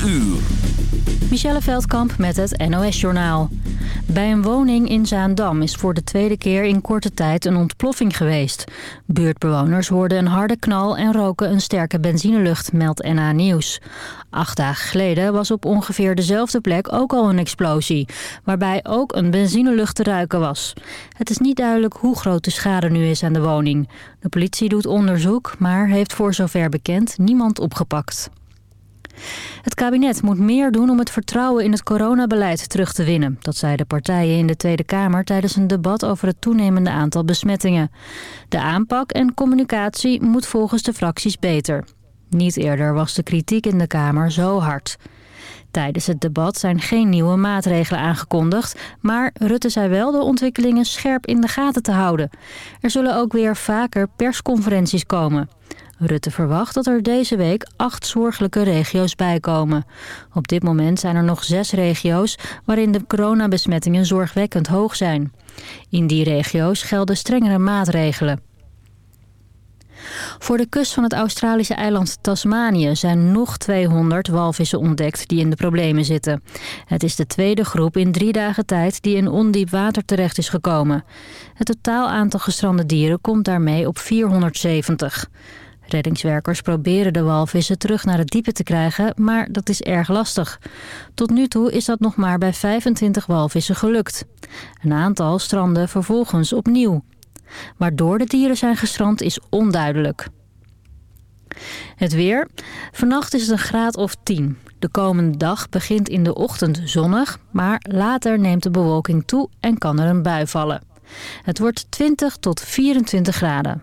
4 uur. Michelle Veldkamp met het NOS-journaal. Bij een woning in Zaandam is voor de tweede keer in korte tijd een ontploffing geweest. Buurtbewoners hoorden een harde knal en roken een sterke benzinelucht, meldt NA Nieuws. Acht dagen geleden was op ongeveer dezelfde plek ook al een explosie... waarbij ook een benzinelucht te ruiken was. Het is niet duidelijk hoe groot de schade nu is aan de woning. De politie doet onderzoek, maar heeft voor zover bekend niemand opgepakt. Het kabinet moet meer doen om het vertrouwen in het coronabeleid terug te winnen. Dat zeiden partijen in de Tweede Kamer tijdens een debat over het toenemende aantal besmettingen. De aanpak en communicatie moet volgens de fracties beter. Niet eerder was de kritiek in de Kamer zo hard. Tijdens het debat zijn geen nieuwe maatregelen aangekondigd... maar Rutte zei wel de ontwikkelingen scherp in de gaten te houden. Er zullen ook weer vaker persconferenties komen. Rutte verwacht dat er deze week acht zorgelijke regio's bijkomen. Op dit moment zijn er nog zes regio's waarin de coronabesmettingen zorgwekkend hoog zijn. In die regio's gelden strengere maatregelen. Voor de kust van het Australische eiland Tasmanië zijn nog 200 walvissen ontdekt die in de problemen zitten. Het is de tweede groep in drie dagen tijd die in ondiep water terecht is gekomen. Het totaal aantal gestrande dieren komt daarmee op 470. Reddingswerkers proberen de walvissen terug naar het diepe te krijgen, maar dat is erg lastig. Tot nu toe is dat nog maar bij 25 walvissen gelukt. Een aantal stranden vervolgens opnieuw. Waardoor de dieren zijn gestrand is onduidelijk. Het weer. Vannacht is het een graad of 10. De komende dag begint in de ochtend zonnig, maar later neemt de bewolking toe en kan er een bui vallen. Het wordt 20 tot 24 graden.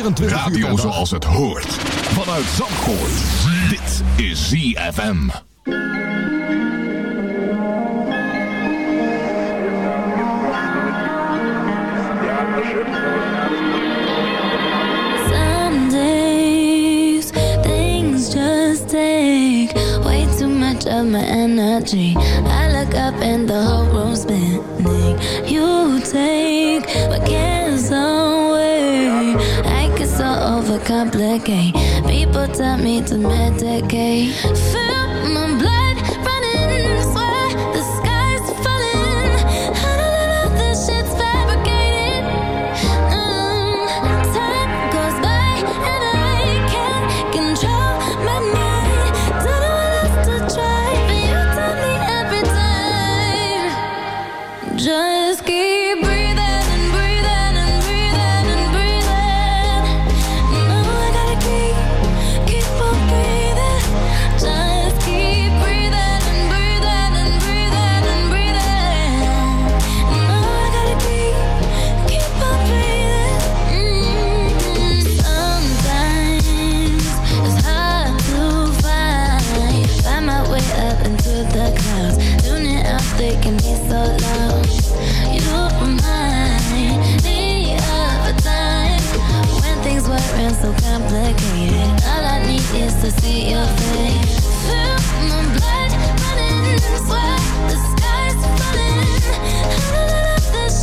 24 Radio uur zoals het hoort. Vanuit Zandvoort. Dit is ZFM. Some days things just take way too much of my energy. I look up and the whole room's spinning. You take my cares overcomplicate. People tell me to medicate. Into the clouds. Tuning out, they can be so loud. You remind me of a time when things weren't so complicated. All I need is to see your face. Feel my blood running, swear the sky's falling. I know that all this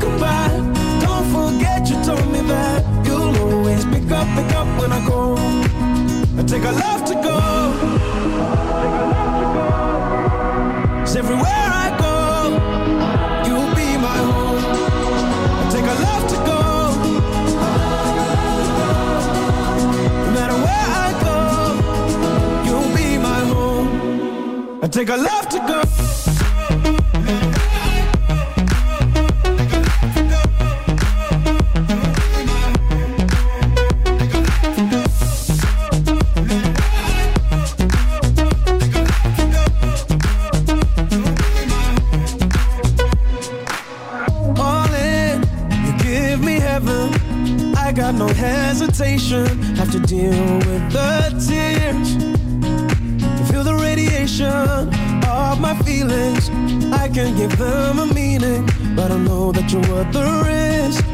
back? Don't forget you told me that you'll always pick up, pick up when I go. I take a love to go. Cause everywhere I go, you'll be my home. I take a love to go. No matter where I go, you'll be my home. I take a love to go. invitation Have to deal with the tears. Feel the radiation of my feelings. I can give them a meaning But I know that you're worth the risk.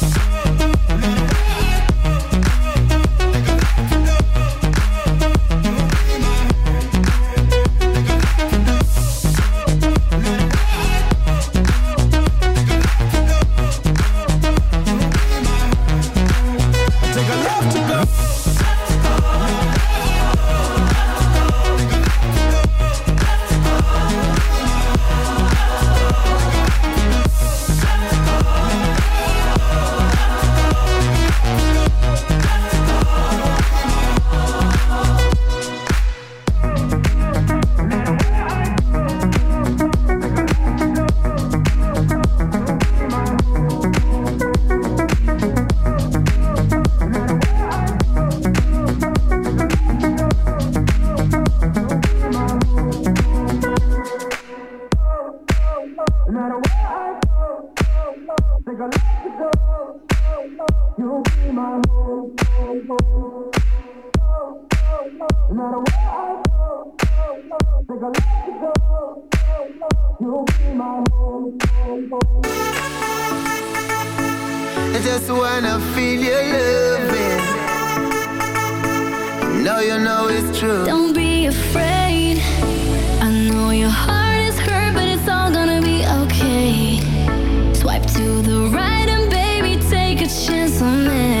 No matter where I go, to go. You'll be my home, No matter where I go, to go. You'll be my home. I just wanna feel your loving. Now you know it's true. Don't be afraid. I know your heart compliment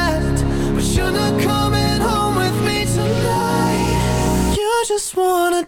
wanna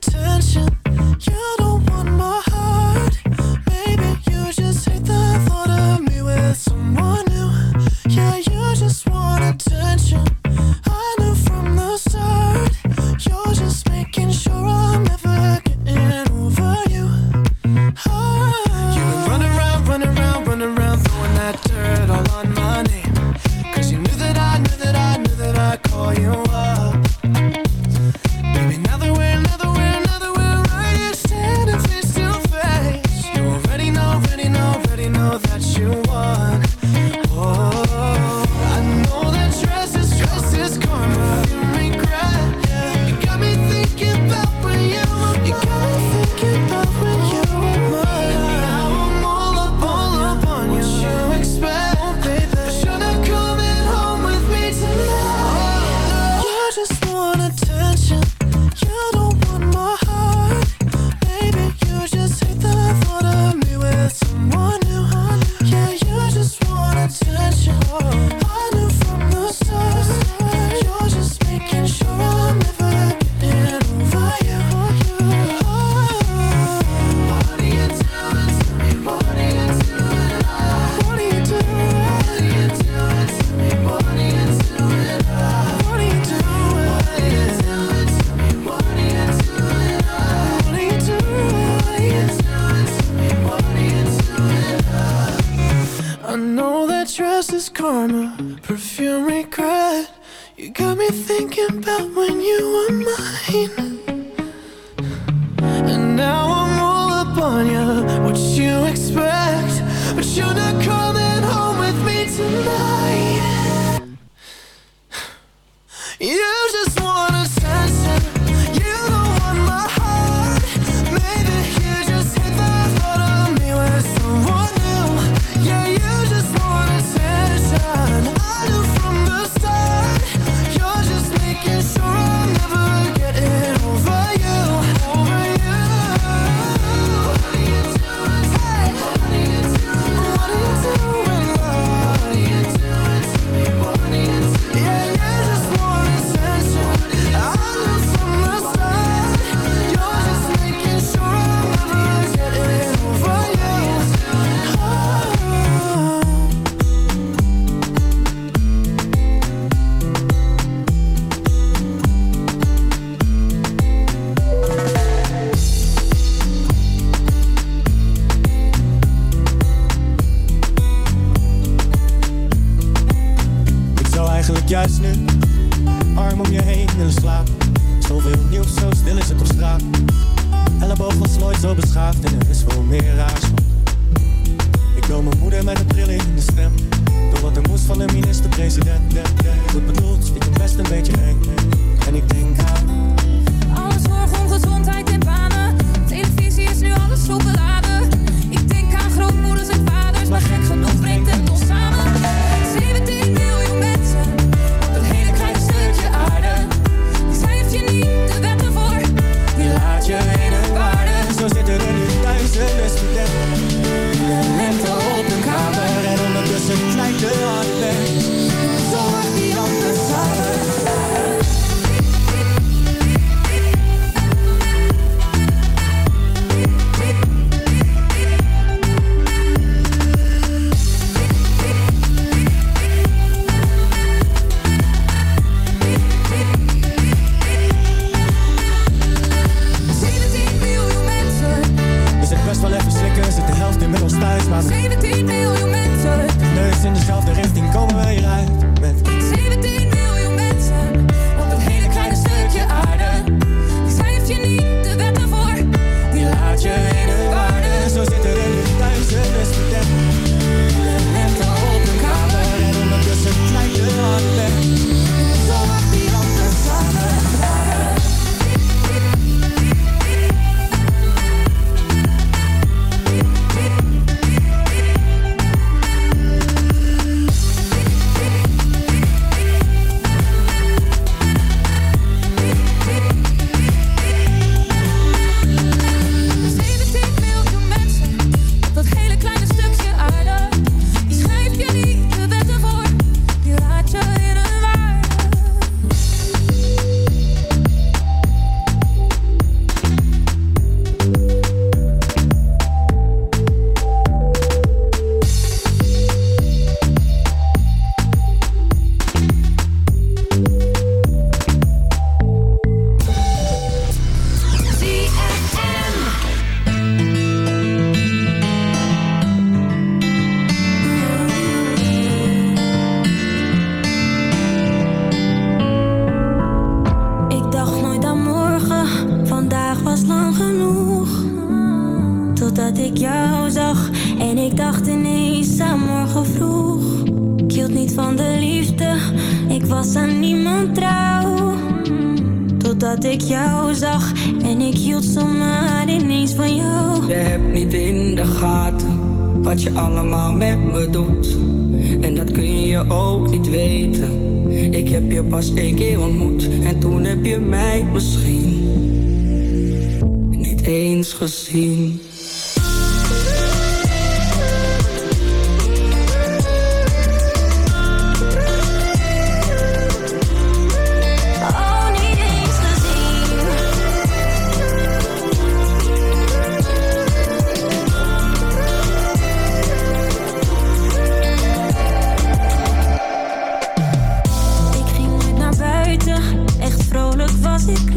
ik.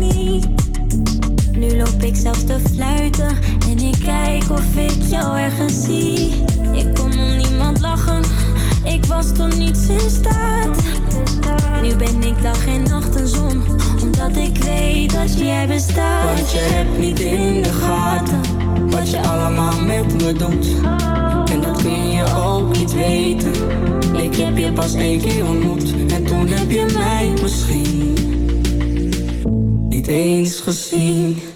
Nu loop ik zelfs te fluiten en ik kijk of ik jou ergens zie. Ik kon om niemand lachen, ik was tot niets in staat. Nu ben ik dag en nacht een zon, omdat ik weet dat jij bestaat. Want je hebt niet in de gaten wat je allemaal met me doet. En dat kun je ook niet weten. Ik heb je pas één keer ontmoet en toen heb je mij misschien niet eens gezien.